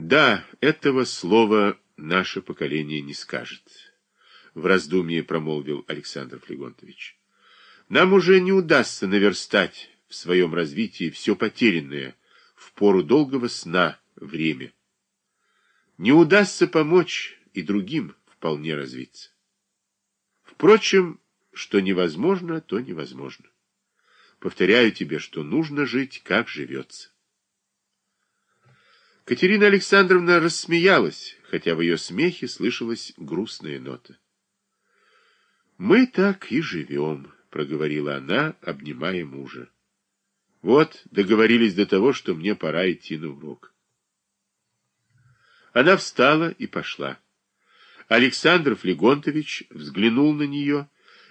Да, этого слова наше поколение не скажет, в раздумье промолвил Александр Флегонтович. Нам уже не удастся наверстать в своем развитии все потерянное в пору долгого сна время. Не удастся помочь и другим вполне развиться. Впрочем, что невозможно, то невозможно. Повторяю тебе, что нужно жить, как живется. Катерина Александровна рассмеялась, хотя в ее смехе слышалась грустная нота. «Мы так и живем», — проговорила она, обнимая мужа. «Вот, договорились до того, что мне пора идти на урок». Она встала и пошла. Александр Флегонтович взглянул на нее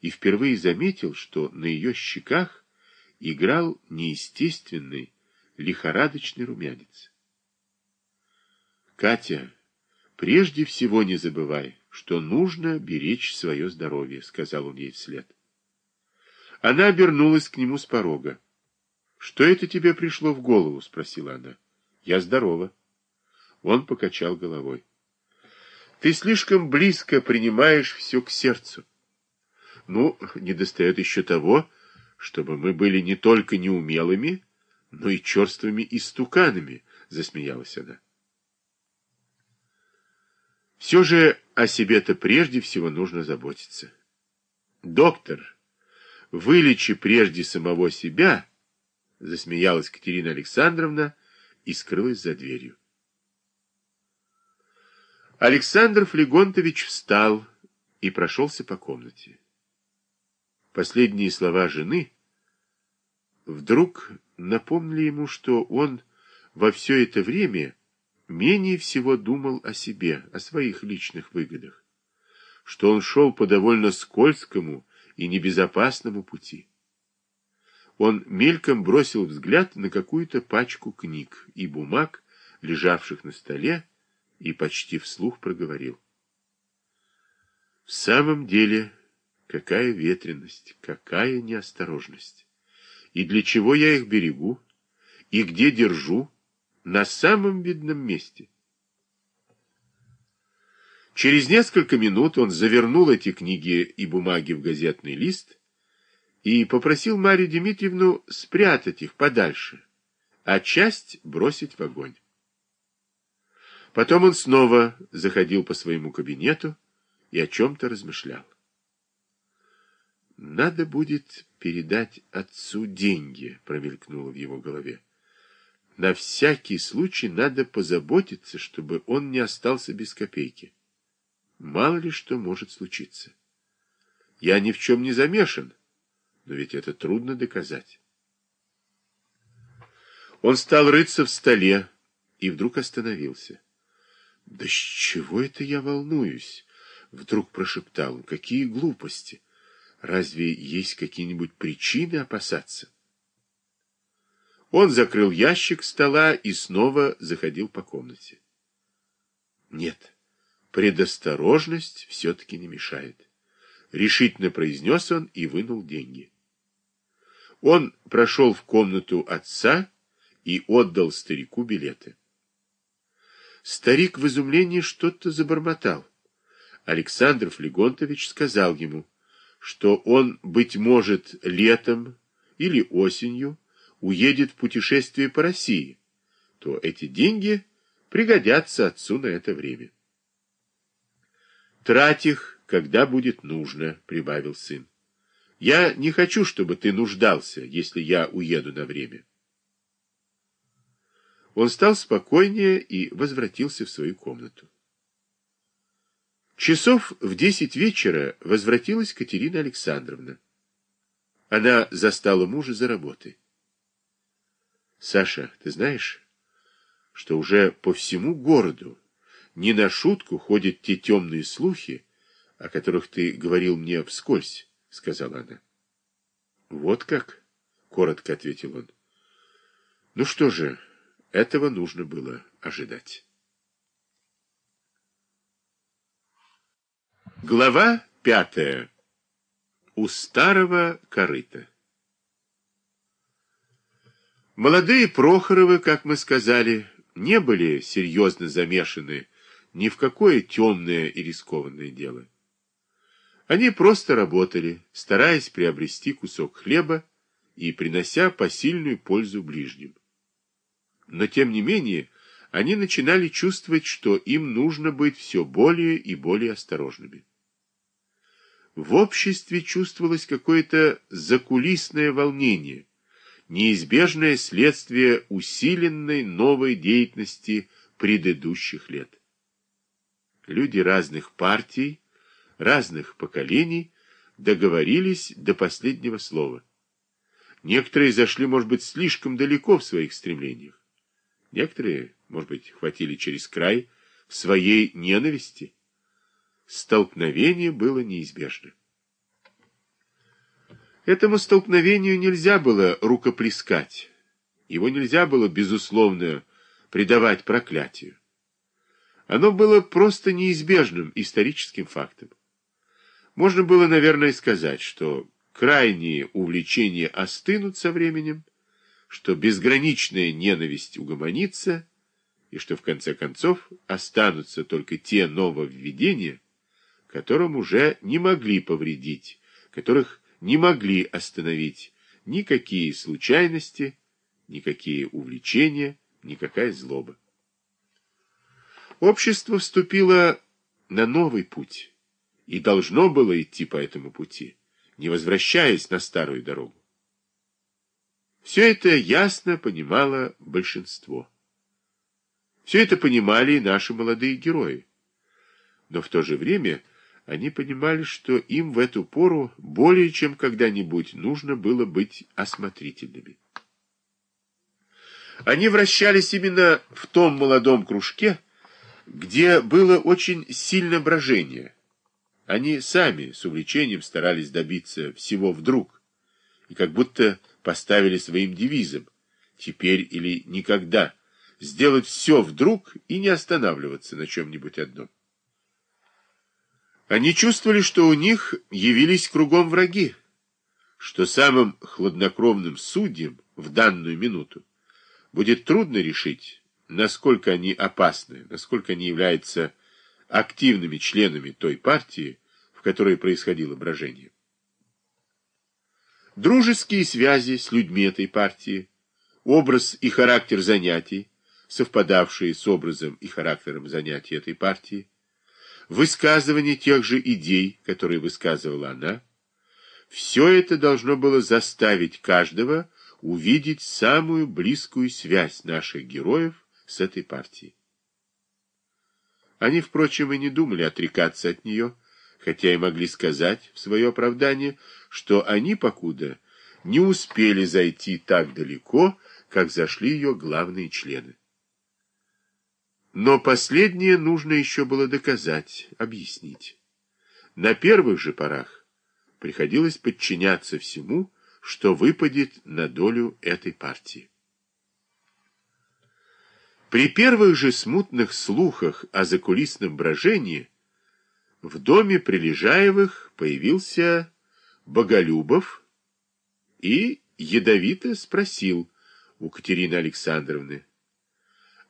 и впервые заметил, что на ее щеках играл неестественный, лихорадочный румянец. Катя, прежде всего не забывай, что нужно беречь свое здоровье, сказал он ей вслед. Она обернулась к нему с порога. Что это тебе пришло в голову? спросила она. Я здорова. Он покачал головой. Ты слишком близко принимаешь все к сердцу. Ну, недостает еще того, чтобы мы были не только неумелыми, но и черствыми истуканами, засмеялась она. Все же о себе-то прежде всего нужно заботиться. Доктор, вылечи прежде самого себя, засмеялась Катерина Александровна и скрылась за дверью. Александр Флегонтович встал и прошелся по комнате. Последние слова жены вдруг напомнили ему, что он во все это время менее всего думал о себе, о своих личных выгодах, что он шел по довольно скользкому и небезопасному пути. Он мельком бросил взгляд на какую-то пачку книг и бумаг, лежавших на столе, и почти вслух проговорил. В самом деле, какая ветренность, какая неосторожность. И для чего я их берегу? И где держу? На самом видном месте. Через несколько минут он завернул эти книги и бумаги в газетный лист и попросил Марию Дмитриевну спрятать их подальше, а часть бросить в огонь. Потом он снова заходил по своему кабинету и о чем-то размышлял. «Надо будет передать отцу деньги», — промелькнуло в его голове. На всякий случай надо позаботиться, чтобы он не остался без копейки. Мало ли что может случиться. Я ни в чем не замешан, но ведь это трудно доказать. Он стал рыться в столе и вдруг остановился. «Да с чего это я волнуюсь?» Вдруг прошептал он. «Какие глупости! Разве есть какие-нибудь причины опасаться?» Он закрыл ящик стола и снова заходил по комнате. Нет, предосторожность все-таки не мешает. Решительно произнес он и вынул деньги. Он прошел в комнату отца и отдал старику билеты. Старик в изумлении что-то забормотал. Александр Флегонтович сказал ему, что он, быть может, летом или осенью уедет в путешествие по России, то эти деньги пригодятся отцу на это время. Трать их, когда будет нужно, прибавил сын. Я не хочу, чтобы ты нуждался, если я уеду на время. Он стал спокойнее и возвратился в свою комнату. Часов в десять вечера возвратилась Катерина Александровна. Она застала мужа за работой. Саша, ты знаешь, что уже по всему городу не на шутку ходят те темные слухи, о которых ты говорил мне вскользь, — сказала она. — Вот как? — коротко ответил он. — Ну что же, этого нужно было ожидать. Глава пятая. У старого корыта. Молодые Прохоровы, как мы сказали, не были серьезно замешаны ни в какое темное и рискованное дело. Они просто работали, стараясь приобрести кусок хлеба и принося посильную пользу ближним. Но, тем не менее, они начинали чувствовать, что им нужно быть все более и более осторожными. В обществе чувствовалось какое-то закулисное волнение, неизбежное следствие усиленной новой деятельности предыдущих лет. Люди разных партий, разных поколений договорились до последнего слова. Некоторые зашли, может быть, слишком далеко в своих стремлениях. Некоторые, может быть, хватили через край в своей ненависти. Столкновение было неизбежно. Этому столкновению нельзя было рукоплескать. Его нельзя было, безусловно, предавать проклятию. Оно было просто неизбежным историческим фактом. Можно было, наверное, сказать, что крайние увлечения остынут со временем, что безграничная ненависть угомонится, и что, в конце концов, останутся только те нововведения, которым уже не могли повредить, которых не могли остановить никакие случайности, никакие увлечения, никакая злоба. Общество вступило на новый путь и должно было идти по этому пути, не возвращаясь на старую дорогу. Все это ясно понимало большинство. Все это понимали и наши молодые герои. Но в то же время они понимали, что им в эту пору более чем когда-нибудь нужно было быть осмотрительными. Они вращались именно в том молодом кружке, где было очень сильное брожение. Они сами с увлечением старались добиться всего вдруг, и как будто поставили своим девизом «теперь или никогда» сделать все вдруг и не останавливаться на чем-нибудь одном. Они чувствовали, что у них явились кругом враги, что самым хладнокровным судьям в данную минуту будет трудно решить, насколько они опасны, насколько они являются активными членами той партии, в которой происходило брожение. Дружеские связи с людьми этой партии, образ и характер занятий, совпадавшие с образом и характером занятий этой партии, высказывание тех же идей, которые высказывала она, все это должно было заставить каждого увидеть самую близкую связь наших героев с этой партией. Они, впрочем, и не думали отрекаться от нее, хотя и могли сказать в свое оправдание, что они, покуда, не успели зайти так далеко, как зашли ее главные члены. Но последнее нужно еще было доказать, объяснить. На первых же порах приходилось подчиняться всему, что выпадет на долю этой партии. При первых же смутных слухах о закулисном брожении в доме Прилежаевых появился Боголюбов и ядовито спросил у Катерины Александровны,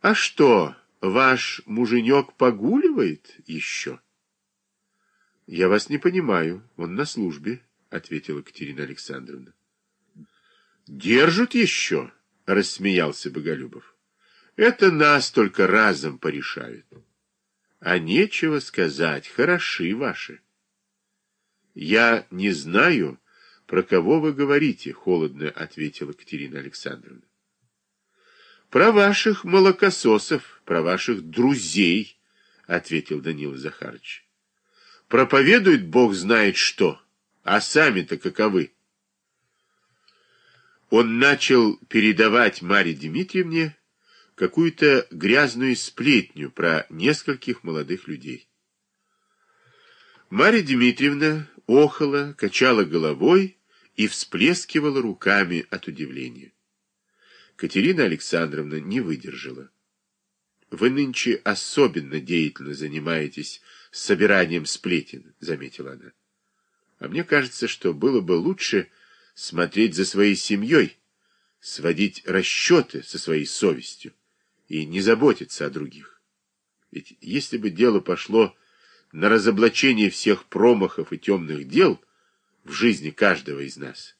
«А что, Ваш муженек погуливает еще? — Я вас не понимаю. Он на службе, — ответила Катерина Александровна. — Держат еще? — рассмеялся Боголюбов. — Это нас только разом порешают. А нечего сказать, хороши ваши. — Я не знаю, про кого вы говорите, — холодно ответила Катерина Александровна. Про ваших молокососов, про ваших друзей, ответил Данила Захарович. Проповедует Бог знает что, а сами-то каковы. Он начал передавать Марье Дмитриевне какую-то грязную сплетню про нескольких молодых людей. Марья Дмитриевна охала, качала головой и всплескивала руками от удивления. Катерина Александровна не выдержала. «Вы нынче особенно деятельно занимаетесь собиранием сплетен», — заметила она. «А мне кажется, что было бы лучше смотреть за своей семьей, сводить расчеты со своей совестью и не заботиться о других. Ведь если бы дело пошло на разоблачение всех промахов и темных дел в жизни каждого из нас,